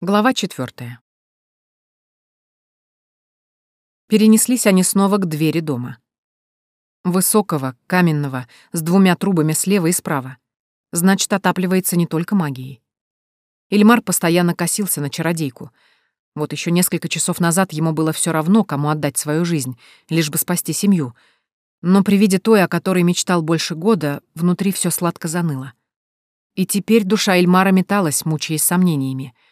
Глава четвертая. Перенеслись они снова к двери дома. Высокого, каменного, с двумя трубами слева и справа. Значит, отапливается не только магией. Ильмар постоянно косился на чародейку. Вот еще несколько часов назад ему было все равно, кому отдать свою жизнь, лишь бы спасти семью. Но при виде той, о которой мечтал больше года, внутри все сладко заныло. И теперь душа Ильмара металась, мучаясь сомнениями —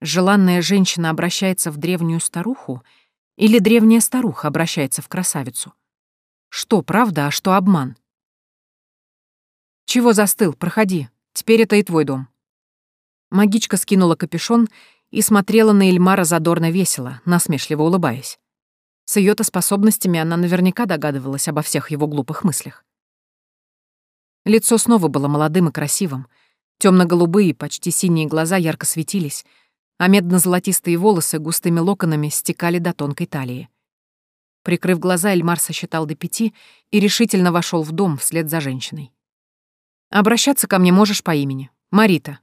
Желанная женщина обращается в древнюю старуху или древняя старуха обращается в красавицу? Что правда, а что обман? Чего застыл? Проходи. Теперь это и твой дом. Магичка скинула капюшон и смотрела на Эльмара задорно весело, насмешливо улыбаясь. С ее-то способностями она наверняка догадывалась обо всех его глупых мыслях. Лицо снова было молодым и красивым. темно голубые почти синие глаза ярко светились, а медно-золотистые волосы густыми локонами стекали до тонкой талии. Прикрыв глаза, Эльмар сосчитал до пяти и решительно вошел в дом вслед за женщиной. «Обращаться ко мне можешь по имени. Марита».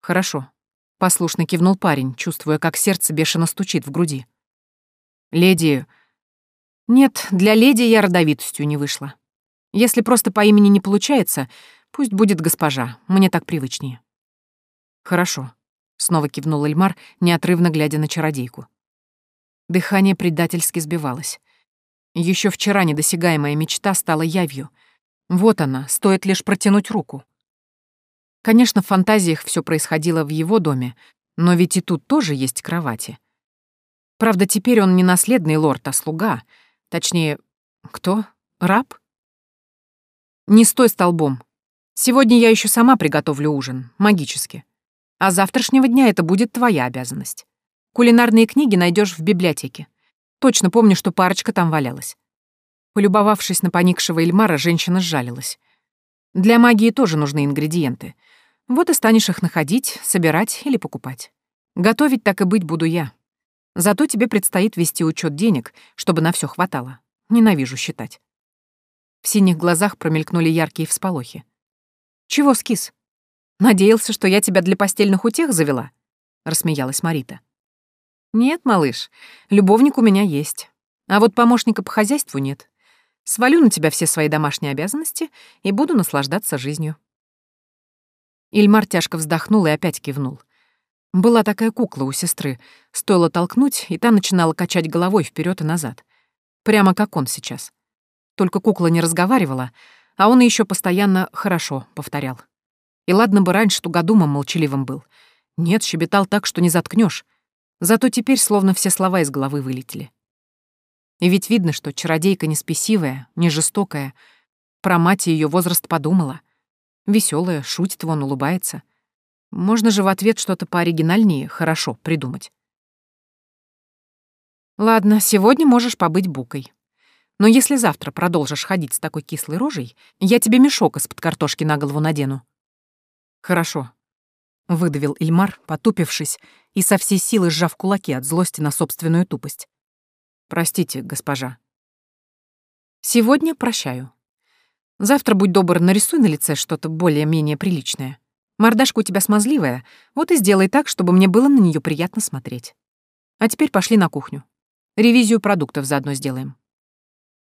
«Хорошо», — послушно кивнул парень, чувствуя, как сердце бешено стучит в груди. «Леди...» «Нет, для леди я родовитостью не вышла. Если просто по имени не получается, пусть будет госпожа, мне так привычнее». «Хорошо», Снова кивнул Эльмар, неотрывно глядя на чародейку. Дыхание предательски сбивалось. Еще вчера недосягаемая мечта стала явью. Вот она, стоит лишь протянуть руку. Конечно, в фантазиях все происходило в его доме, но ведь и тут тоже есть кровати. Правда, теперь он не наследный лорд, а слуга. Точнее, кто? Раб? Не стой столбом. Сегодня я еще сама приготовлю ужин, магически. А завтрашнего дня это будет твоя обязанность. Кулинарные книги найдешь в библиотеке. Точно помню, что парочка там валялась. Полюбовавшись на поникшего Эльмара, женщина сжалилась. Для магии тоже нужны ингредиенты. Вот и станешь их находить, собирать или покупать. Готовить так и быть буду я. Зато тебе предстоит вести учет денег, чтобы на все хватало. Ненавижу считать. В синих глазах промелькнули яркие всполохи. Чего скис? Надеялся, что я тебя для постельных утех завела?» — рассмеялась Марита. «Нет, малыш, любовник у меня есть. А вот помощника по хозяйству нет. Свалю на тебя все свои домашние обязанности и буду наслаждаться жизнью». Ильмар тяжко вздохнул и опять кивнул. Была такая кукла у сестры. Стоило толкнуть, и та начинала качать головой вперед и назад. Прямо как он сейчас. Только кукла не разговаривала, а он еще постоянно «хорошо» повторял. И ладно бы раньше тугодумом молчаливым был. Нет, щебетал так, что не заткнешь. Зато теперь словно все слова из головы вылетели. И ведь видно, что чародейка не спесивая, не жестокая. Про мать и ее возраст подумала. Веселая, шутит вон, улыбается. Можно же в ответ что-то пооригинальнее, хорошо, придумать. Ладно, сегодня можешь побыть букой. Но если завтра продолжишь ходить с такой кислой рожей, я тебе мешок из-под картошки на голову надену. «Хорошо», — выдавил Ильмар, потупившись и со всей силы сжав кулаки от злости на собственную тупость. «Простите, госпожа». «Сегодня прощаю. Завтра, будь добр, нарисуй на лице что-то более-менее приличное. Мордашка у тебя смазливая, вот и сделай так, чтобы мне было на нее приятно смотреть. А теперь пошли на кухню. Ревизию продуктов заодно сделаем».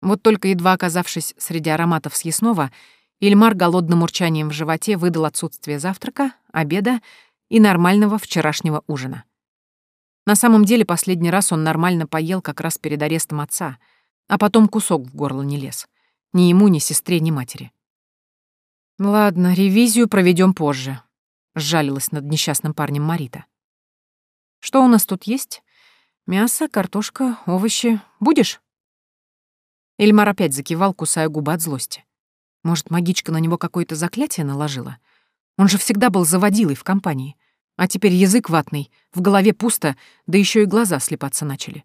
Вот только едва оказавшись среди ароматов съестного, Ильмар голодным урчанием в животе выдал отсутствие завтрака, обеда и нормального вчерашнего ужина. На самом деле, последний раз он нормально поел как раз перед арестом отца, а потом кусок в горло не лез. Ни ему, ни сестре, ни матери. «Ладно, ревизию проведем позже», — сжалилась над несчастным парнем Марита. «Что у нас тут есть? Мясо, картошка, овощи. Будешь?» Эльмар опять закивал, кусая губы от злости. Может, магичка на него какое-то заклятие наложила? Он же всегда был заводилой в компании. А теперь язык ватный, в голове пусто, да еще и глаза слепаться начали.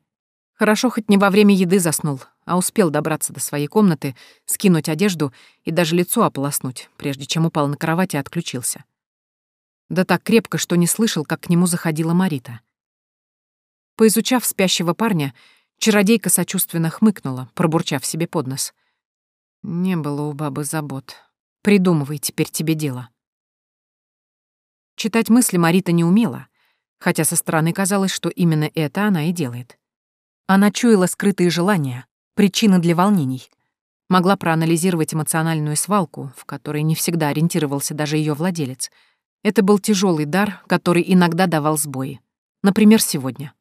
Хорошо, хоть не во время еды заснул, а успел добраться до своей комнаты, скинуть одежду и даже лицо ополоснуть, прежде чем упал на кровать и отключился. Да так крепко, что не слышал, как к нему заходила Марита. Поизучав спящего парня, чародейка сочувственно хмыкнула, пробурчав себе под нос — не было у бабы забот. Придумывай теперь тебе дело. Читать мысли Марита не умела. хотя со стороны казалось, что именно это она и делает. Она чуяла скрытые желания, причины для волнений, могла проанализировать эмоциональную свалку, в которой не всегда ориентировался даже ее владелец. Это был тяжелый дар, который иногда давал сбои. Например, сегодня.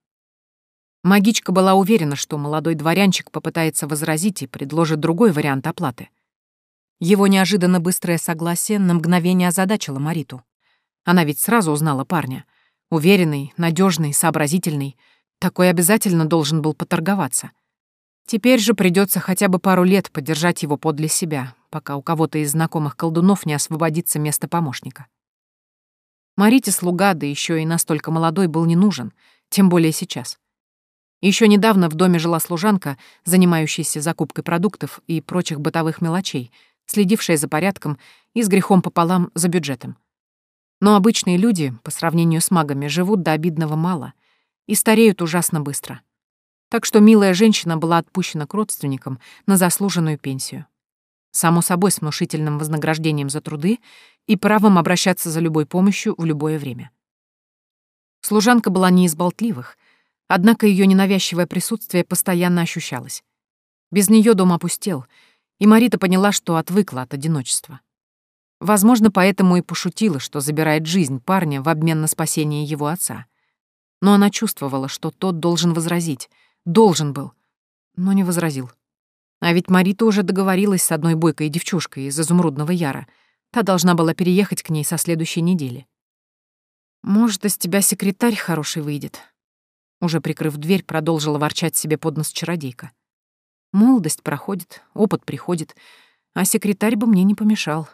Магичка была уверена, что молодой дворянчик попытается возразить и предложит другой вариант оплаты. Его неожиданно быстрое согласие на мгновение озадачило Мариту. Она ведь сразу узнала парня. Уверенный, надежный, сообразительный. Такой обязательно должен был поторговаться. Теперь же придется хотя бы пару лет подержать его подле себя, пока у кого-то из знакомых колдунов не освободится место помощника. Марите слуга, да еще и настолько молодой, был не нужен, тем более сейчас. Еще недавно в доме жила служанка, занимающаяся закупкой продуктов и прочих бытовых мелочей, следившая за порядком и с грехом пополам за бюджетом. Но обычные люди, по сравнению с магами, живут до обидного мало и стареют ужасно быстро так что милая женщина была отпущена к родственникам на заслуженную пенсию. Само собой, с внушительным вознаграждением за труды и правом обращаться за любой помощью в любое время. Служанка была не из болтливых, однако ее ненавязчивое присутствие постоянно ощущалось. Без нее дом опустел, и Марита поняла, что отвыкла от одиночества. Возможно, поэтому и пошутила, что забирает жизнь парня в обмен на спасение его отца. Но она чувствовала, что тот должен возразить — Должен был. Но не возразил. А ведь Марита уже договорилась с одной бойкой девчушкой из Изумрудного Яра. Та должна была переехать к ней со следующей недели. «Может, из тебя секретарь хороший выйдет?» Уже прикрыв дверь, продолжила ворчать себе под нос чародейка. «Молодость проходит, опыт приходит, а секретарь бы мне не помешал.